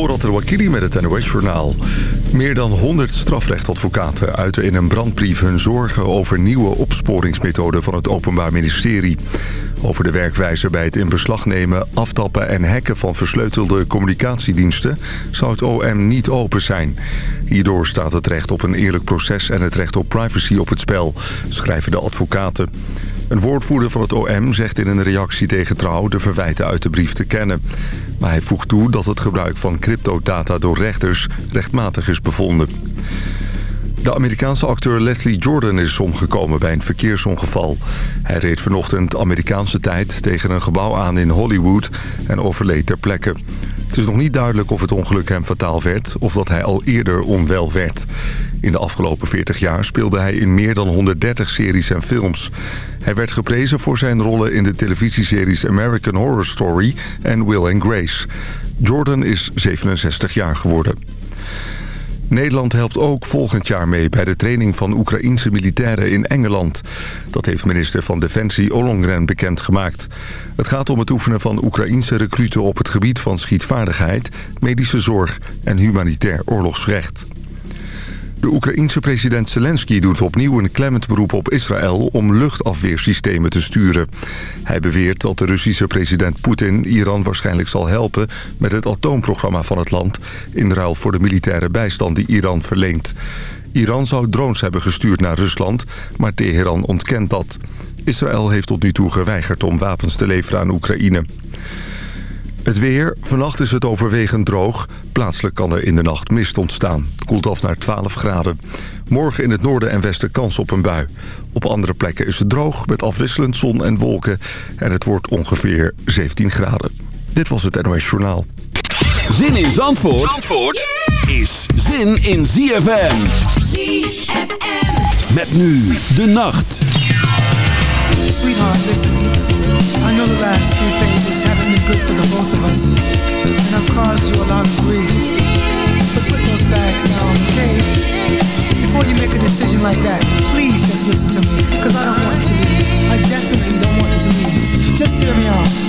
Morat El-Wakili met het NOS-journaal. Meer dan 100 strafrechtadvocaten uiten in een brandbrief hun zorgen over nieuwe opsporingsmethoden van het Openbaar Ministerie. Over de werkwijze bij het in beslag nemen, aftappen en hacken van versleutelde communicatiediensten zou het OM niet open zijn. Hierdoor staat het recht op een eerlijk proces en het recht op privacy op het spel, schrijven de advocaten. Een woordvoerder van het OM zegt in een reactie tegen Trouw de verwijten uit de brief te kennen. Maar hij voegt toe dat het gebruik van cryptodata door rechters rechtmatig is bevonden. De Amerikaanse acteur Leslie Jordan is omgekomen bij een verkeersongeval. Hij reed vanochtend Amerikaanse tijd tegen een gebouw aan in Hollywood en overleed ter plekke. Het is nog niet duidelijk of het ongeluk hem fataal werd of dat hij al eerder onwel werd. In de afgelopen 40 jaar speelde hij in meer dan 130 series en films. Hij werd geprezen voor zijn rollen in de televisieseries American Horror Story en Will Grace. Jordan is 67 jaar geworden. Nederland helpt ook volgend jaar mee bij de training van Oekraïense militairen in Engeland. Dat heeft minister van Defensie Ollongren bekendgemaakt. Het gaat om het oefenen van Oekraïense recruten op het gebied van schietvaardigheid, medische zorg en humanitair oorlogsrecht. De Oekraïense president Zelensky doet opnieuw een klemmend beroep op Israël om luchtafweersystemen te sturen. Hij beweert dat de Russische president Poetin Iran waarschijnlijk zal helpen met het atoomprogramma van het land... in ruil voor de militaire bijstand die Iran verleent. Iran zou drones hebben gestuurd naar Rusland, maar Teheran ontkent dat. Israël heeft tot nu toe geweigerd om wapens te leveren aan Oekraïne. Het weer. Vannacht is het overwegend droog. Plaatselijk kan er in de nacht mist ontstaan. Het koelt af naar 12 graden. Morgen in het noorden en westen kans op een bui. Op andere plekken is het droog met afwisselend zon en wolken. En het wordt ongeveer 17 graden. Dit was het NOS Journaal. Zin in Zandvoort, Zandvoort is zin in ZFM. ZFM. Met nu de nacht. Sweetheart, listen. I know the last few been good for the both of us. And I've caused you a lot of grief. But put those bags down, okay? Before you make a decision like that, please just listen to me. Cause I don't want you to leave. I definitely don't want you to leave. Just hear me out.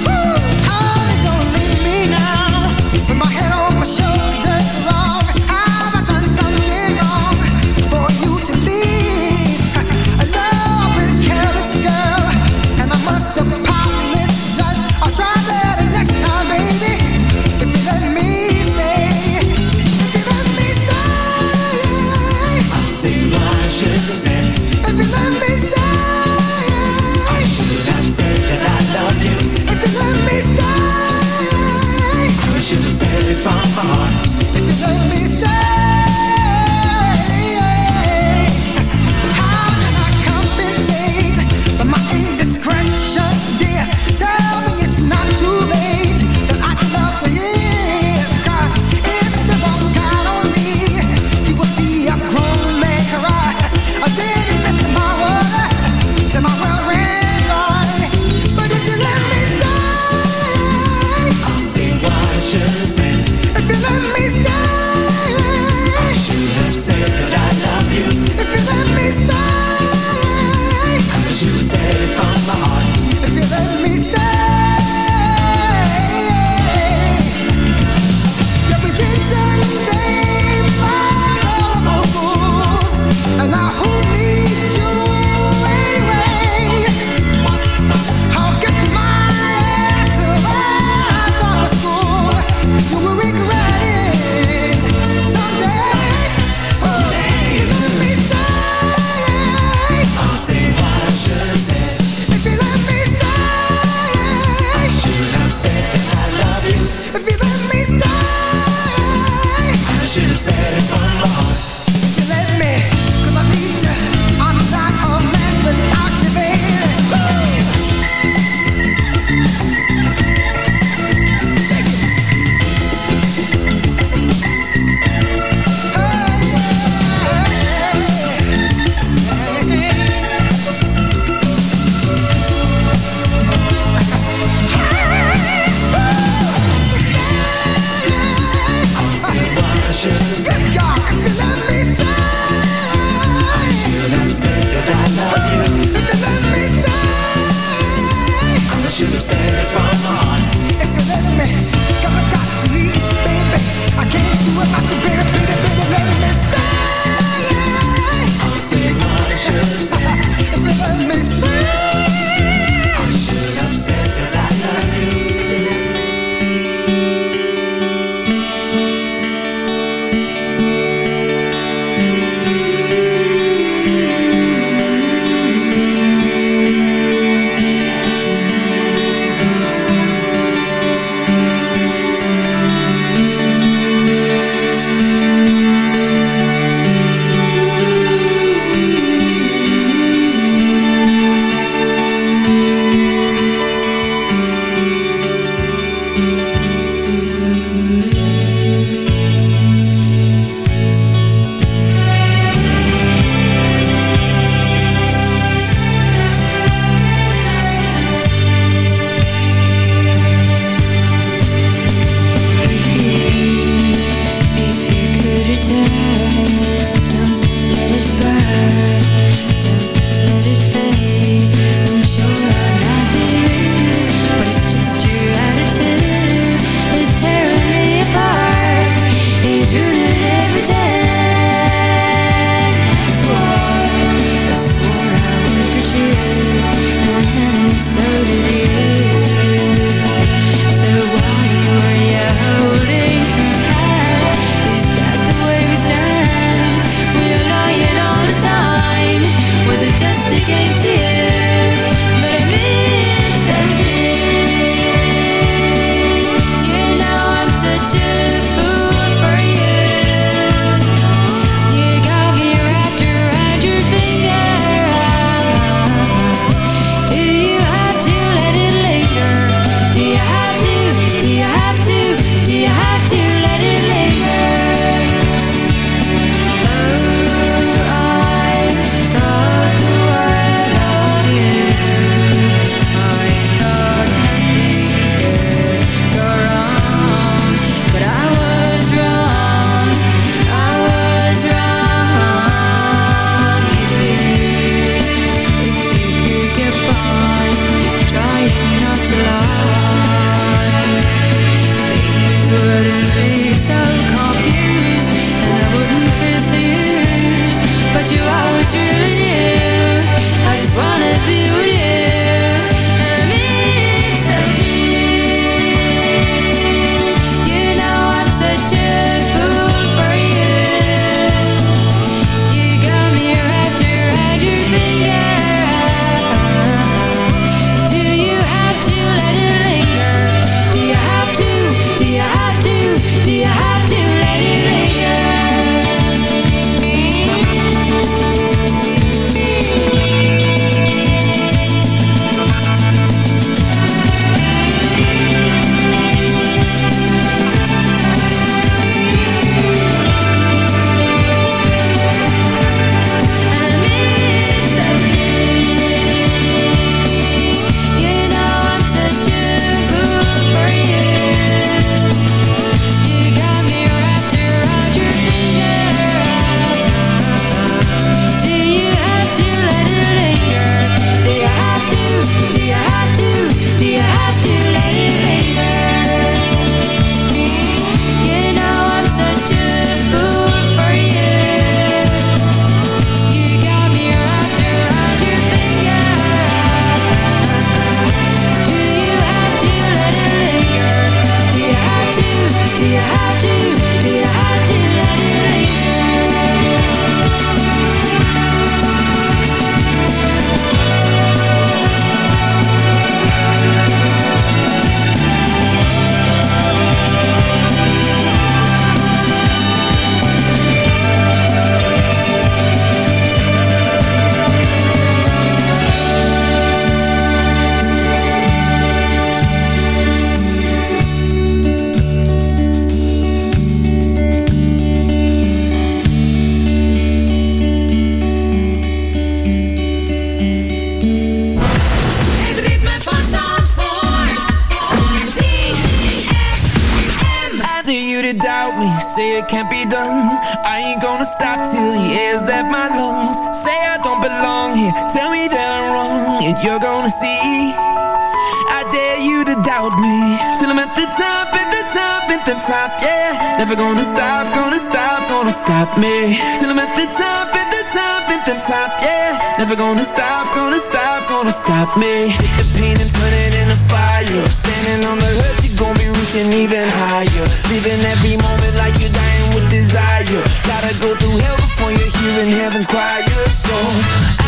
You're gonna see. I dare you to doubt me. Till I'm at the top, at the top, at the top, yeah. Never gonna stop, gonna stop, gonna stop me. Till I'm at the top, at the top, at the top, yeah. Never gonna stop, gonna stop, gonna stop me. Take the pain and turn it into fire. Standing on the hurt, you gon' be reaching even higher. Living every moment like you're dying with desire. Gotta go through hell before you're hearing heaven's choir. So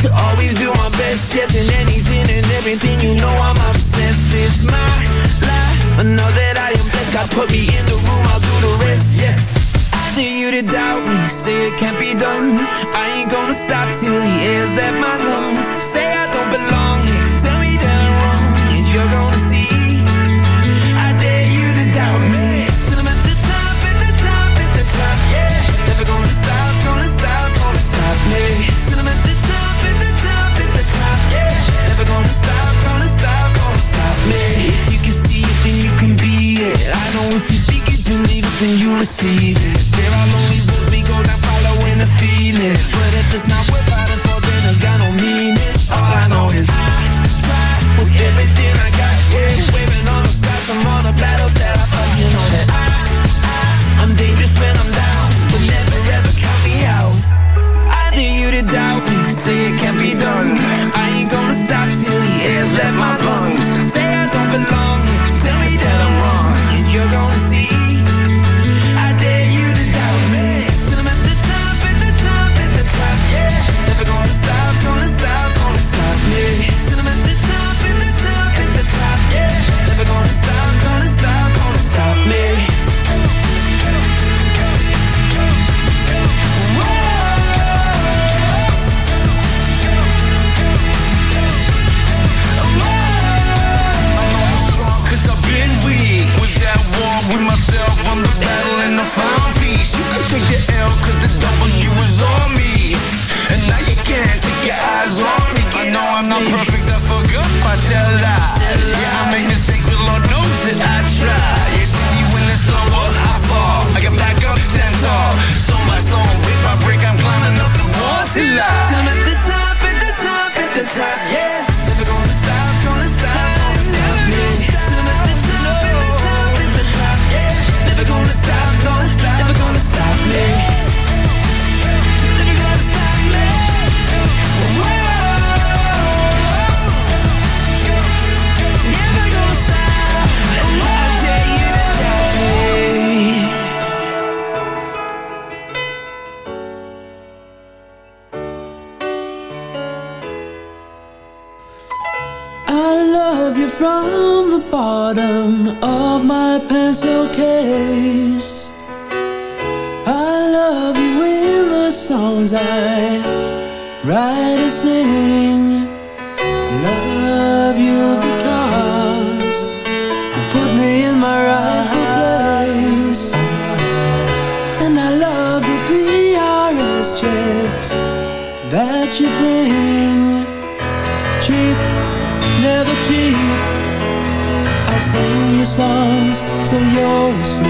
to always do my best, yes, in anything and everything You know I'm obsessed, it's my life. I know that I am blessed, God put me in the room I'll do the rest, yes. I you to doubt me, say it can't be done. I ain't gonna stop till he air's that my lungs. Say I don't belong here, then you receive it. There are lonely roads we go down following the feeling. But if it's not worth fighting for, then it's got no meaning. All I know is I try with everything I got. Write a sing Love you because You put me in my place. And I love the PRS checks That you bring. Cheap, never cheap. I'll sing songs till you're asleep.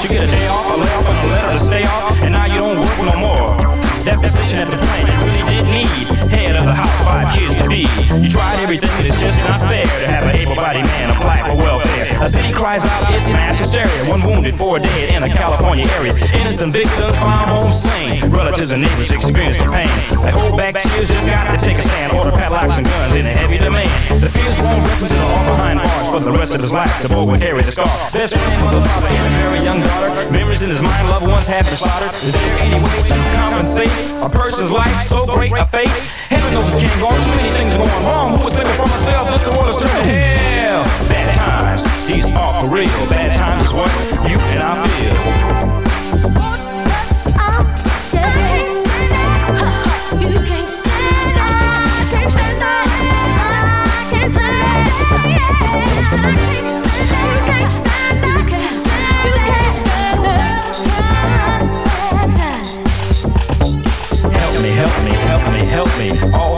You get a day off, a layoff, and a letter to stay off. And now you don't work no more. That position at the plant you really didn't need. Kids to be. You tried everything, and it's just not fair to have an able-bodied man apply for welfare. A city cries out, it's mass hysteria. One wounded, four dead in a California area. Innocent victims found home slain. Relatives and neighbors experience the pain. They hold back tears, just got to take a stand. Order padlocks and guns in a heavy demand. The fears won't rest until all behind bars for the rest of his life. The boy will carry the scar. Best friend, mother, father, and a very young daughter. Memories in his mind, loved ones have been slaughtered. Is there any way to compensate a person's life so great a fate? Heaven knows this can't go on. Too many things going wrong. Who save us from ourselves? This world is turning hell. Bad times, these are for real. Bad times is what you and I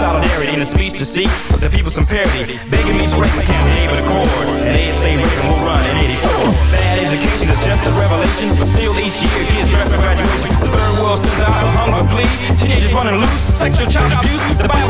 solidarity in a speech to seek the people some parity. Begging me to break my able to accord. And they say Reagan will run in 84. Bad education is just a revelation, but still each year kids draft for graduation. The third world sends out a hunger plea. Teenagers running loose, sexual child abuse. The Bible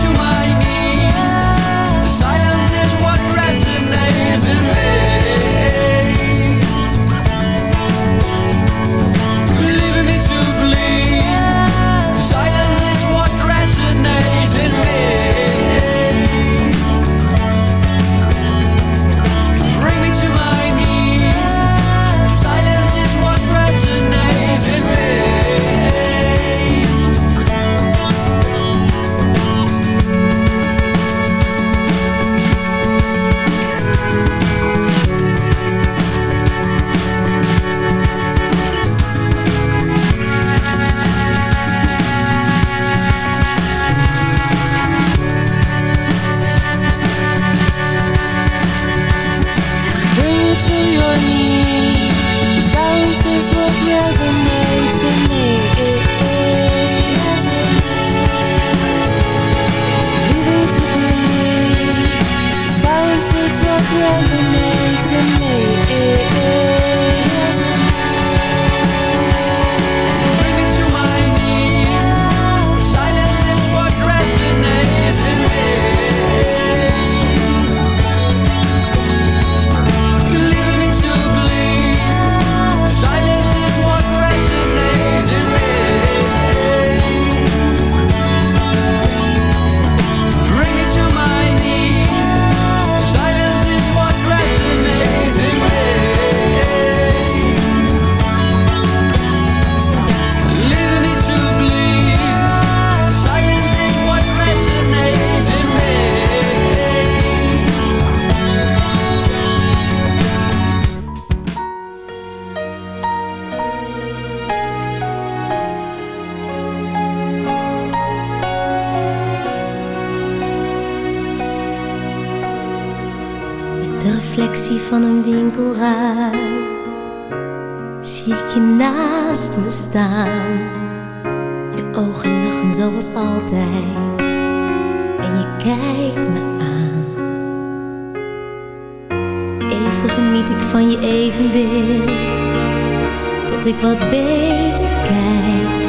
ik wat beter kijk,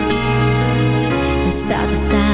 en staat er staan.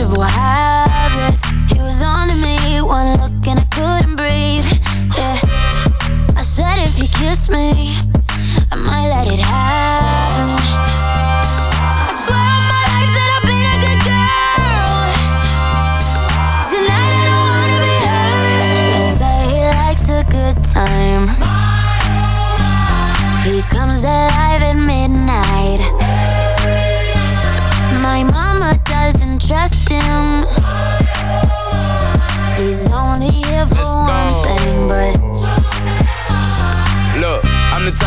Insatiable habits.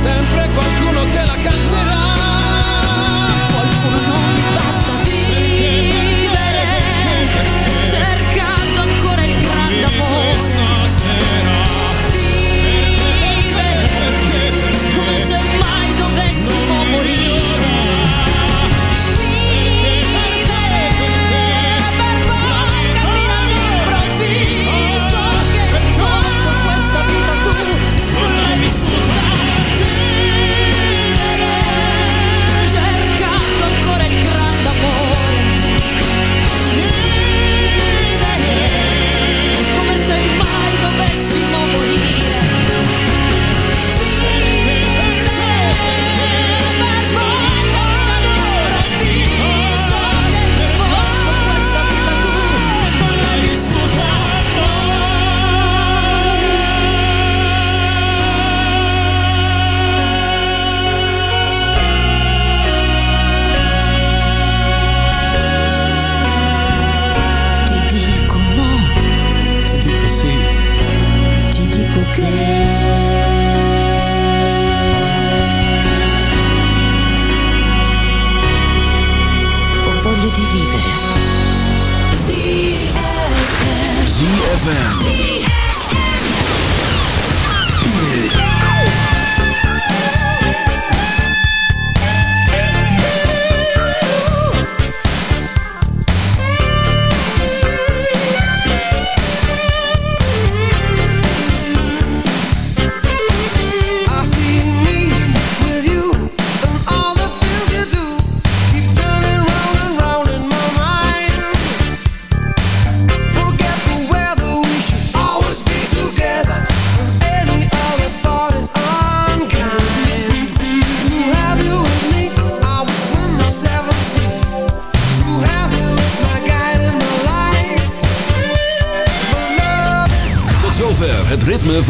sempre qualcuno che la canterà.